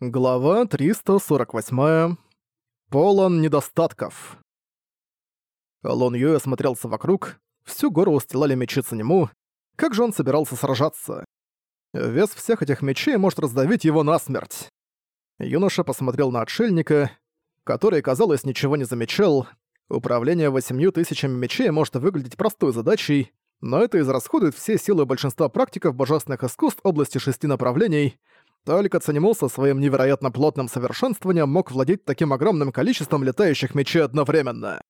Глава 348. Полон недостатков. Лон Юэ осмотрелся вокруг, всю гору устилали мечи Цанему. Как же он собирался сражаться? Вес всех этих мечей может раздавить его насмерть. Юноша посмотрел на отшельника, который, казалось, ничего не замечал. Управление восемью тысячами мечей может выглядеть простой задачей, но это израсходует все силы большинства практиков божественных искусств области шести направлений — только Цанему со своим невероятно плотным совершенствованием мог владеть таким огромным количеством летающих мечей одновременно.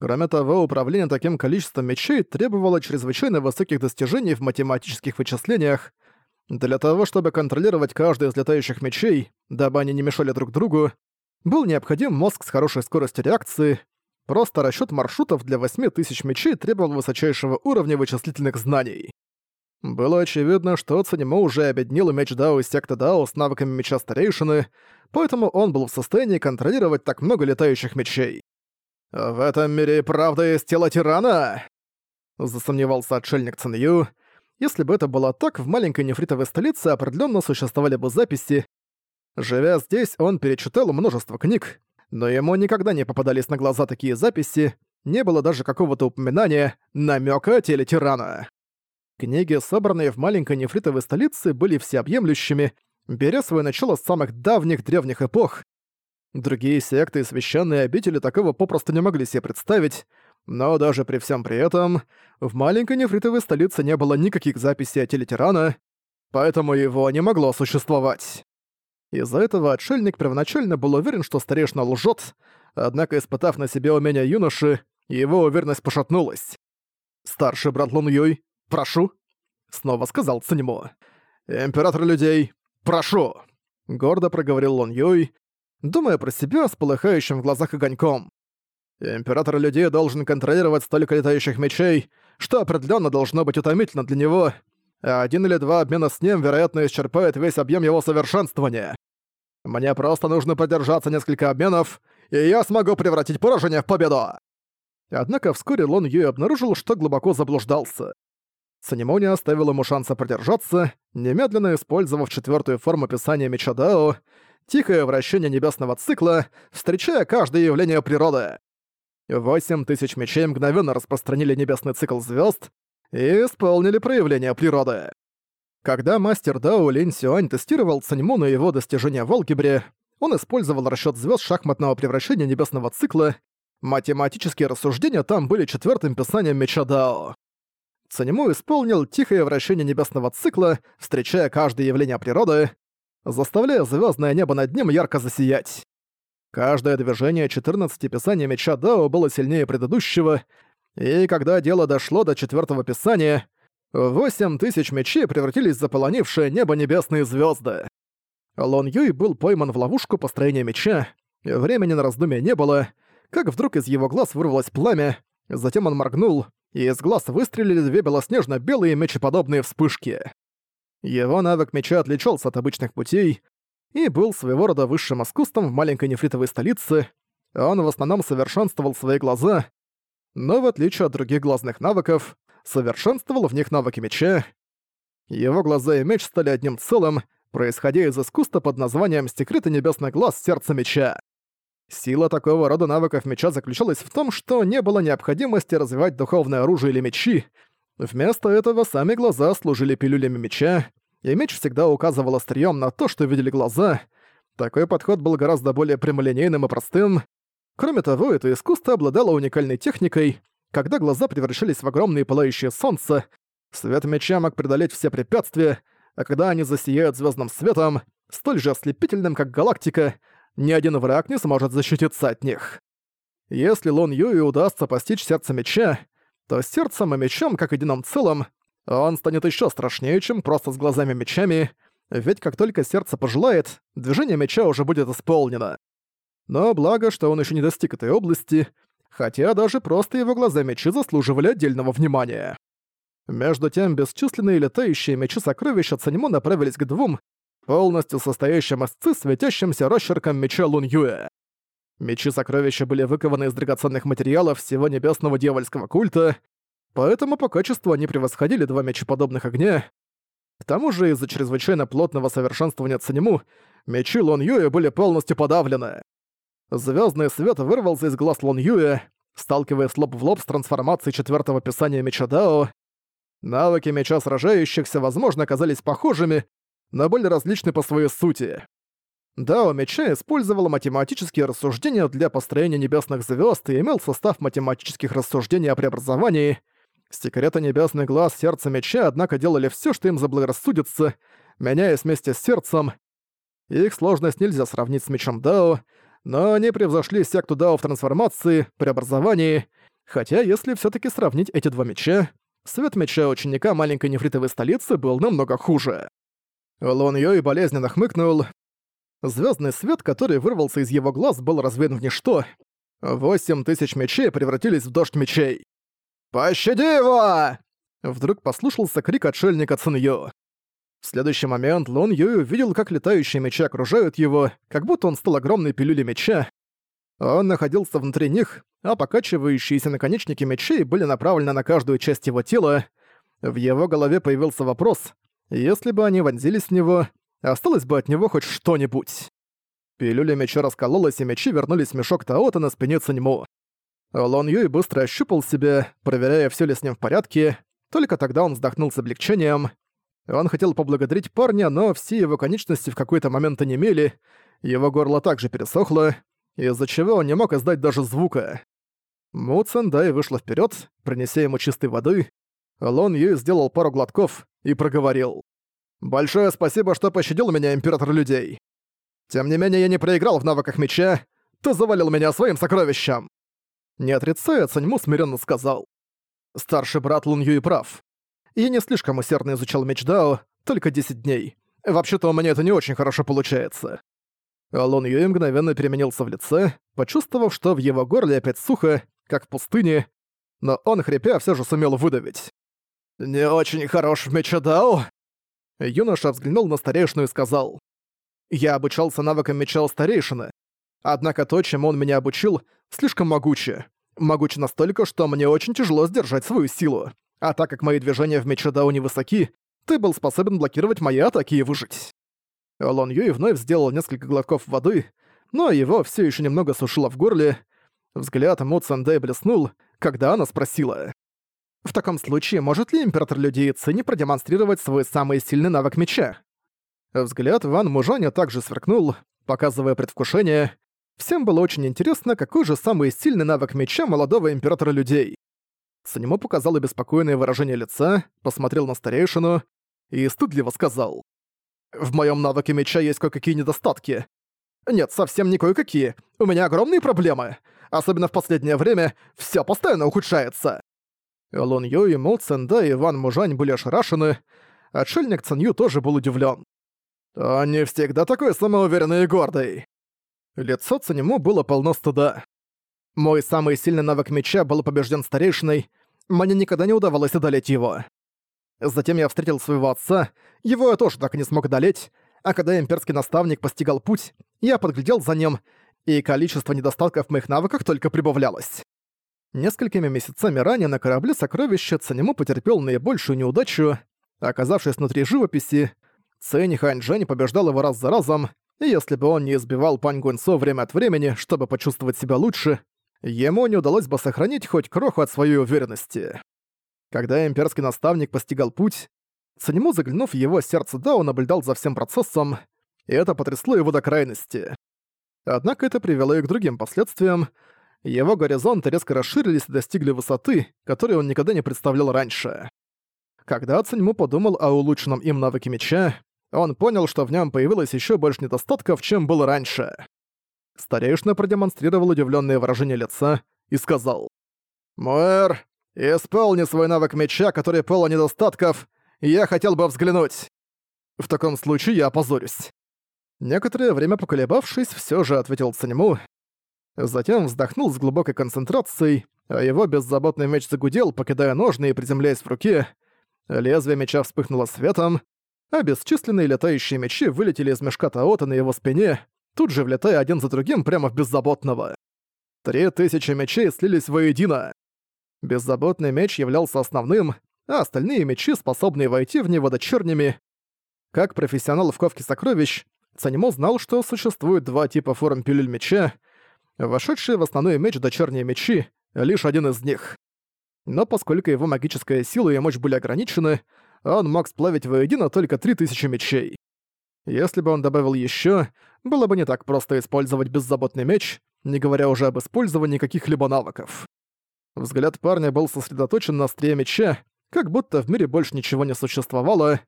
Кроме того, управление таким количеством мечей требовало чрезвычайно высоких достижений в математических вычислениях. Для того, чтобы контролировать каждый из летающих мечей, дабы они не мешали друг другу, был необходим мозг с хорошей скоростью реакции. Просто расчёт маршрутов для 8000 мечей требовал высочайшего уровня вычислительных знаний. Было очевидно, что Цанимо уже объединил меч Дао из секты Дао с навыками меча старейшины, поэтому он был в состоянии контролировать так много летающих мечей. «В этом мире правда есть тело тирана?» Засомневался отшельник Цинью. Если бы это было так, в маленькой нефритовой столице определенно существовали бы записи. Живя здесь, он перечитал множество книг, но ему никогда не попадались на глаза такие записи, не было даже какого-то упоминания, намека о теле тирана. Книги, собранные в маленькой нефритовой столице, были всеобъемлющими, беря свое начало с самых давних древних эпох. Другие секты и священные обители такого попросту не могли себе представить, но даже при всем при этом в маленькой нефритовой столице не было никаких записей о теле тирана, поэтому его не могло существовать. Из-за этого отшельник первоначально был уверен, что старейшина лжет, однако, испытав на себе умение юноши, его уверенность пошатнулась. Старший брат Лун Юй «Прошу», — снова сказал Цанимо. «Император людей, прошу», — гордо проговорил Лон Юй, думая про себя с полыхающим в глазах огоньком. «Император людей должен контролировать столько летающих мечей, что определенно должно быть утомительно для него, а один или два обмена с ним, вероятно, исчерпает весь объем его совершенствования. Мне просто нужно продержаться несколько обменов, и я смогу превратить поражение в победу!» Однако вскоре Лон Юй обнаружил, что глубоко заблуждался. Церемония оставила ему шанса продержаться, немедленно использовав четвертую форму писания Меча Дао, тихое вращение небесного цикла, встречая каждое явление природы. Восемь тысяч мечей мгновенно распространили небесный цикл звезд и исполнили проявление природы. Когда мастер Дао Линь Сюань тестировал Цаньму на его достижения в алгебре, он использовал расчет звезд шахматного превращения небесного цикла, математические рассуждения там были четвертым писанием Меча Дао. Цанему исполнил тихое вращение небесного цикла, встречая каждое явление природы, заставляя звездное небо над ним ярко засиять. Каждое движение 14 писания меча Дао было сильнее предыдущего, и когда дело дошло до четвертого писания, восемь тысяч мечей превратились в заполонившее небо небесные звезды. Лон Юй был пойман в ловушку построения меча, времени на раздумья не было, как вдруг из его глаз вырвалось пламя, затем он моргнул, и из глаз выстрелили две белоснежно-белые мечеподобные вспышки. Его навык меча отличался от обычных путей и был своего рода высшим искусством в маленькой нефритовой столице. Он в основном совершенствовал свои глаза, но в отличие от других глазных навыков, совершенствовал в них навыки меча. Его глаза и меч стали одним целым, происходя из искусства под названием «Секреты небесный глаз сердца меча». Сила такого рода навыков меча заключалась в том, что не было необходимости развивать духовное оружие или мечи. Вместо этого сами глаза служили пилюлями меча, и меч всегда указывал острием на то, что видели глаза. Такой подход был гораздо более прямолинейным и простым. Кроме того, это искусство обладало уникальной техникой. Когда глаза превращались в огромные пылающие солнца, свет меча мог преодолеть все препятствия, а когда они засияют звездным светом, столь же ослепительным, как галактика, ни один враг не сможет защититься от них. Если Лон Юи удастся постичь сердце меча, то сердцем и мечом, как единым целым, он станет еще страшнее, чем просто с глазами-мечами, ведь как только сердце пожелает, движение меча уже будет исполнено. Но благо, что он еще не достиг этой области, хотя даже просто его глаза-мечи заслуживали отдельного внимания. Между тем, бесчисленные летающие мечи сокровища Цанимо направились к двум, полностью состоящим из ци светящимся росчерком меча Лун Юэ. Мечи-сокровища были выкованы из драгоценных материалов всего небесного дьявольского культа, поэтому по качеству они превосходили два мечеподобных огня. К тому же из-за чрезвычайно плотного совершенствования Цанему Мечи Лон Юя были полностью подавлены. Звездный свет вырвался из глаз Лон Юя, сталкиваясь лоб в лоб с трансформацией четвертого писания меча Дао. Навыки меча сражающихся, возможно, оказались похожими, но были различны по своей сути. Дао меча использовала математические рассуждения для построения небесных звезд и имел состав математических рассуждений о преобразовании. Секреты Небесный Глаз Сердца Меча, однако, делали все, что им заблагорассудится, меняясь вместе с сердцем. Их сложность нельзя сравнить с мечом Дао, но они превзошли секту Дао в трансформации, преобразовании, хотя если все таки сравнить эти два меча, свет меча ученика маленькой нефритовой столицы был намного хуже. Лон Йой болезненно хмыкнул, Звездный свет, который вырвался из его глаз, был развеян в ничто. Восемь тысяч мечей превратились в дождь мечей. «Пощади его!» Вдруг послушался крик отшельника Цинью. В следующий момент Лон Юй увидел, как летающие мечи окружают его, как будто он стал огромной пилюлей меча. Он находился внутри них, а покачивающиеся наконечники мечей были направлены на каждую часть его тела. В его голове появился вопрос, если бы они вонзились в него, осталось бы от него хоть что-нибудь. Пилюля меча раскололась, и мечи вернулись в мешок Таота на спине Циньму. Лон Юй быстро ощупал себя, проверяя, все ли с ним в порядке. Только тогда он вздохнул с облегчением. Он хотел поблагодарить парня, но все его конечности в какой-то момент онемели, его горло также пересохло, из-за чего он не мог издать даже звука. Му Цендай вышла вперед, принеся ему чистой воды. Лон Юй сделал пару глотков и проговорил. Большое спасибо, что пощадил меня, император людей. Тем не менее, я не проиграл в навыках меча, ты завалил меня своим сокровищем. Не отрицая, Цаньму смиренно сказал. Старший брат Лун Юй прав. Я не слишком усердно изучал меч Дао, только 10 дней. Вообще-то у меня это не очень хорошо получается. Лун Юй мгновенно переменился в лице, почувствовав, что в его горле опять сухо, как в пустыне, но он, хрипя, все же сумел выдавить. «Не очень хорош в мече Дао?» Юноша взглянул на старейшину и сказал. «Я обучался навыкам меча старейшины. Однако то, чем он меня обучил, слишком могуче. Могуче настолько, что мне очень тяжело сдержать свою силу. А так как мои движения в мече невысоки, ты был способен блокировать мои атаки и выжить». Лон Юй вновь сделал несколько глотков воды, но его все еще немного сушило в горле. Взгляд Мо Цандэ блеснул, когда она спросила. В таком случае, может ли император людей Цини продемонстрировать свой самый сильный навык меча? Взгляд Ван Мужаня также сверкнул, показывая предвкушение. Всем было очень интересно, какой же самый сильный навык меча молодого императора людей. Санему показал беспокойное выражение лица, посмотрел на старейшину и стыдливо сказал. «В моем навыке меча есть кое-какие недостатки. Нет, совсем не кое-какие. У меня огромные проблемы. Особенно в последнее время все постоянно ухудшается. Лун Юй, Му Цэнда и Ван Мужань были ошарашены, отшельник Цэн Ю тоже был удивлен. «Он не всегда такой самоуверенный и гордый». Лицо Цанему было полно стыда. Мой самый сильный навык меча был побежден старейшиной, мне никогда не удавалось одолеть его. Затем я встретил своего отца, его я тоже так и не смог одолеть, а когда имперский наставник постигал путь, я подглядел за ним, и количество недостатков в моих навыках только прибавлялось. Несколькими месяцами ранее на корабле сокровища Цанему потерпел наибольшую неудачу. Оказавшись внутри живописи, Цэнь Ханьчжэнь побеждал его раз за разом, и если бы он не избивал Пань Гуньцо время от времени, чтобы почувствовать себя лучше, ему не удалось бы сохранить хоть кроху от своей уверенности. Когда имперский наставник постигал путь, Цанему, заглянув в его сердце Дао, наблюдал за всем процессом, и это потрясло его до крайности. Однако это привело и к другим последствиям, его горизонты резко расширились и достигли высоты, которую он никогда не представлял раньше. Когда Циньму подумал о улучшенном им навыке меча, он понял, что в нем появилось еще больше недостатков, чем было раньше. Старейшина продемонстрировал удивленное выражение лица и сказал. «Мэр, исполни свой навык меча, который полон недостатков, я хотел бы взглянуть. В таком случае я опозорюсь». Некоторое время поколебавшись, все же ответил Циньму, Затем вздохнул с глубокой концентрацией, а его беззаботный меч загудел, покидая ножны и приземляясь в руке. Лезвие меча вспыхнуло светом, а бесчисленные летающие мечи вылетели из мешка Таота на его спине, тут же влетая один за другим прямо в беззаботного. Три тысячи мечей слились воедино. Беззаботный меч являлся основным, а остальные мечи, способные войти в него дочерними. Как профессионал в ковке сокровищ, Цанимо знал, что существует два типа форм пилюль меча. Вошедшие в основной меч дочерние мечи — лишь один из них. Но поскольку его магическая сила и мощь были ограничены, он мог сплавить воедино только 3000 мечей. Если бы он добавил еще, было бы не так просто использовать беззаботный меч, не говоря уже об использовании каких-либо навыков. Взгляд парня был сосредоточен на острие меча, как будто в мире больше ничего не существовало.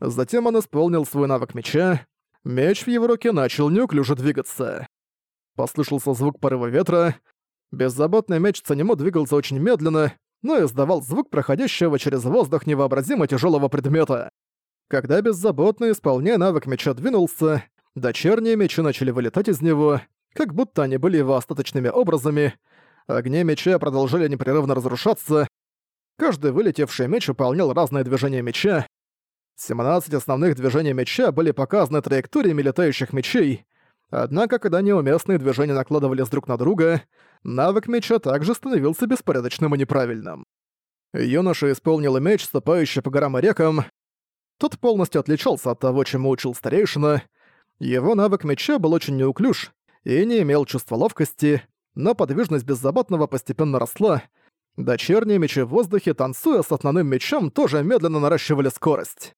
Затем он исполнил свой навык меча. Меч в его руке начал неуклюже двигаться. Послышался звук порыва ветра. Беззаботный меч Цанимо двигался очень медленно, но издавал звук проходящего через воздух невообразимо тяжелого предмета. Когда беззаботно исполняя навык меча двинулся, дочерние мечи начали вылетать из него, как будто они были его остаточными образами, огни меча продолжали непрерывно разрушаться, каждый вылетевший меч выполнял разные движения меча, 17 основных движений меча были показаны траекториями летающих мечей, однако когда неуместные движения накладывались друг на друга, навык меча также становился беспорядочным и неправильным. Юноша исполнил меч, ступающий по горам и рекам. Тот полностью отличался от того, чему учил старейшина. Его навык меча был очень неуклюж и не имел чувства ловкости, но подвижность беззаботного постепенно росла. Дочерние мечи в воздухе, танцуя с основным мечом, тоже медленно наращивали скорость.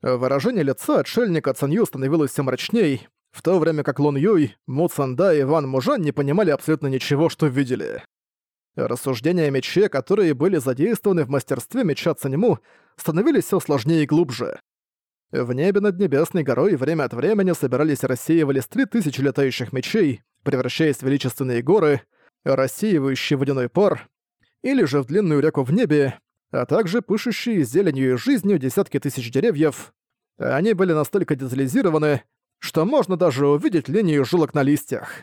Выражение лица отшельника Цанью становилось все мрачней, в то время как Лун Юй, Му Цанда и Ван Мужан не понимали абсолютно ничего, что видели. Рассуждения о мече, которые были задействованы в мастерстве меча Цаньму, становились все сложнее и глубже. В небе над Небесной горой время от времени собирались рассеивались три тысячи летающих мечей, превращаясь в величественные горы, рассеивающие водяной пар, или же в длинную реку в небе, а также пышущие зеленью и жизнью десятки тысяч деревьев. Они были настолько детализированы, что можно даже увидеть линию жилок на листьях.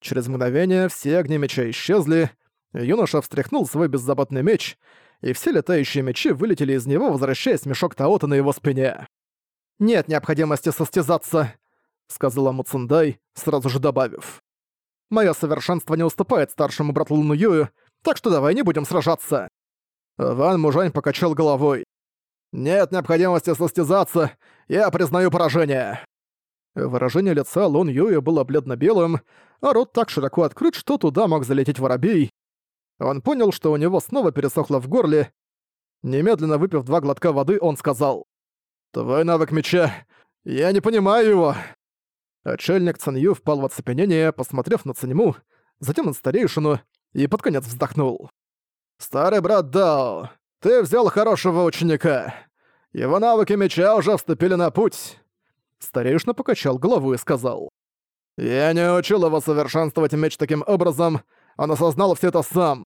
Через мгновение все огни меча исчезли, юноша встряхнул свой беззаботный меч, и все летающие мечи вылетели из него, возвращаясь в мешок Таота на его спине. «Нет необходимости состязаться», — сказала Муцундай, сразу же добавив. «Моё совершенство не уступает старшему брату Луну Юю, так что давай не будем сражаться». Ван Мужань покачал головой. «Нет необходимости состязаться, я признаю поражение». Выражение лица Лун Юя было бледно-белым, а рот так широко открыт, что туда мог залететь воробей. Он понял, что у него снова пересохло в горле. Немедленно выпив два глотка воды, он сказал. «Твой навык меча... Я не понимаю его!» Отшельник Цанью впал в оцепенение, посмотрев на Цаньму, затем на старейшину и под конец вздохнул. «Старый брат Дао, ты взял хорошего ученика. Его навыки меча уже вступили на путь. Старейшина покачал голову и сказал. «Я не учил его совершенствовать меч таким образом, он осознал все это сам.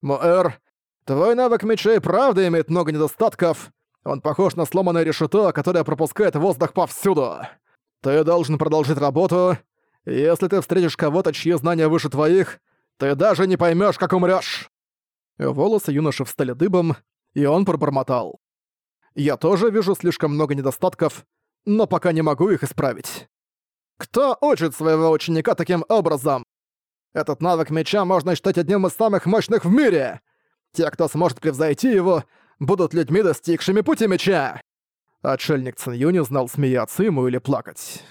Муэр, твой навык меча и правда имеет много недостатков. Он похож на сломанное решето, которое пропускает воздух повсюду. Ты должен продолжить работу. Если ты встретишь кого-то, чьи знания выше твоих, ты даже не поймешь, как умрёшь. Волосы юноши встали дыбом, и он пробормотал. «Я тоже вижу слишком много недостатков, но пока не могу их исправить. Кто учит своего ученика таким образом? Этот навык меча можно считать одним из самых мощных в мире. Те, кто сможет превзойти его, будут людьми, достигшими пути меча. Отшельник Цинью не знал, смеяться ему или плакать.